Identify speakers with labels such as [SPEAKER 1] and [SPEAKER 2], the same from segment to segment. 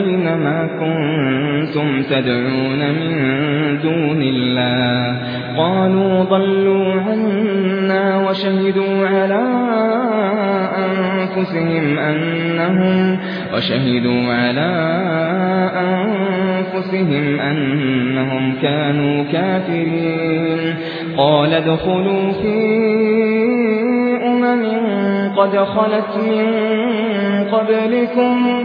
[SPEAKER 1] أين ما كنتم تدعون من دون الله قالوا ضلوا عنا وشهدوا على أنفسهم أنهم وشهدوا على أنفسهم أنهم كانوا كافرين قال ادخلوا في أمم قد خلت من قبلكم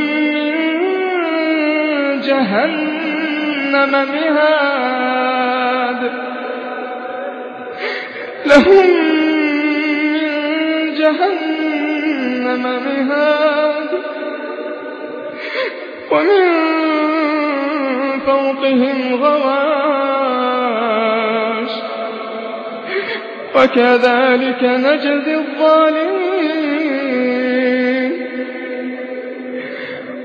[SPEAKER 1] جهنم مهاد. لهم من جهنم مهاد. ومن فوقهم غواش. وكذلك نجزي الظالمين.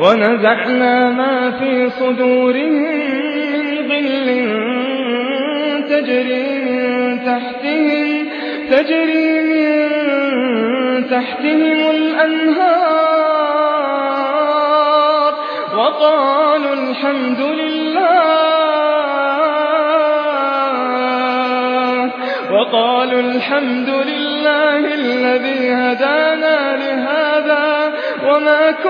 [SPEAKER 1] ونزعنا ما في صدورهم من غل تجري من تحتهم تجري من تحتهم الأنهار وقالوا الحمد لله وقالوا الحمد لله الذي هدانا لهذا وما كنا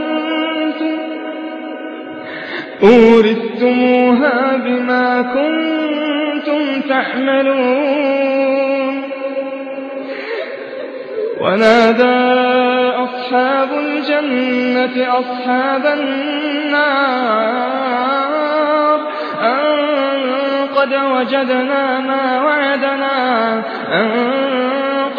[SPEAKER 1] أورثتموها بما كنتم تعملون. ونادى أصحاب الجنة أصحاب النار أن قد وجدنا ما وعدنا أن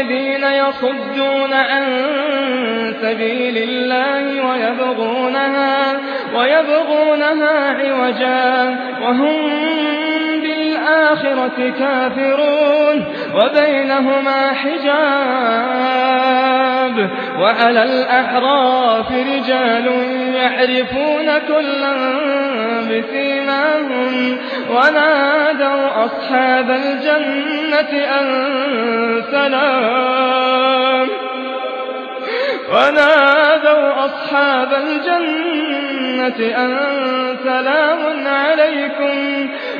[SPEAKER 1] الذين يصدون عن سبيل الله ويبغونها ويبغونها عوجا وهم بالآخرة كافرون وبينهما حجاب وعلى الأحراف رجال يعرفون كلا بسيماهم ونادوا أصحاب الجنة أن سلام ونادوا أصحاب الجنة أن سلام عليكم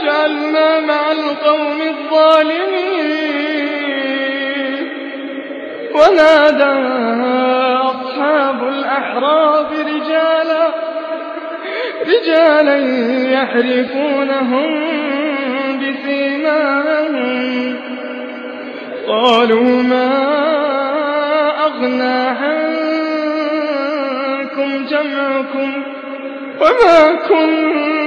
[SPEAKER 1] تجعلنا مع القوم الظالمين. ونادى أصحاب الأحراف رجالا رجالا يحرفونهم بسيماهم. قالوا ما أغنى عنكم جمعكم وما كنتم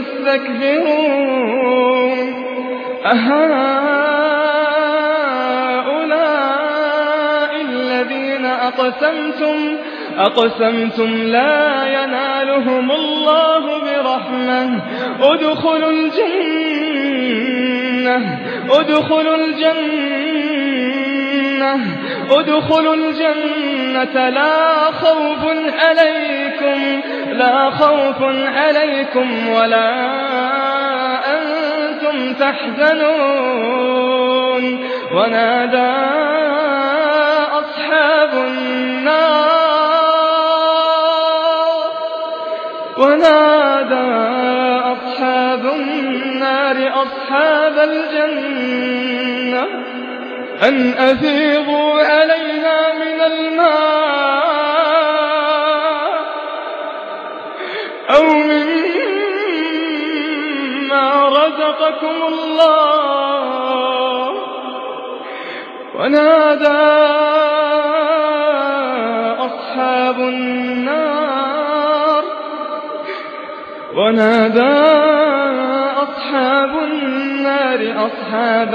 [SPEAKER 1] تستكبرون أهؤلاء الذين أقسمتم أقسمتم لا ينالهم الله برحمة. ادخلوا الجنة ادخلوا الجنة. ادخلوا الجنة لا خوف عليكم لا خوف عليكم ولا أنتم تحزنون. ونادى أصحاب النار ونادى أصحاب النار أصحاب الجنة. أن أفيضوا علينا من الماء أو مما رزقكم الله. ونادى أصحاب النار. ونادى أصحاب النار أصحاب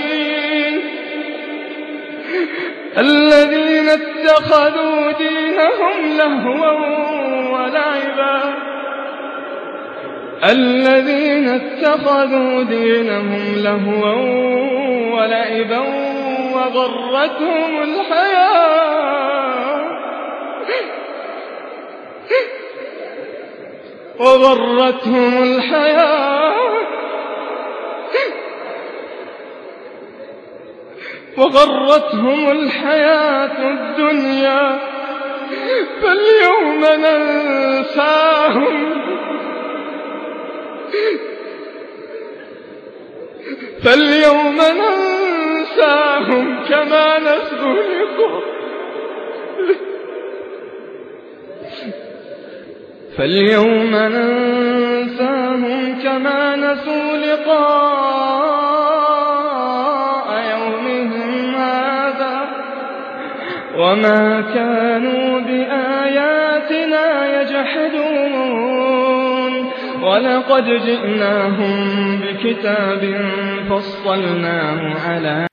[SPEAKER 1] الذين اتخذوا دينهم لهوا ولعبا. الذين اتخذوا دينهم لهوا ولعبا وغرتهم الحياة. وغرتهم الحياة. وغرتهم الحياة الدنيا فاليوم ننساهم. فاليوم ننساهم كما نسوا لقاء فاليوم ننساهم كما نسوا لقاء وما كانوا بآياتنا يجحدون ولقد جئناهم بكتاب فصلناه على